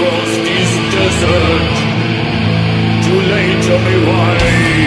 across this desert too late to be wise?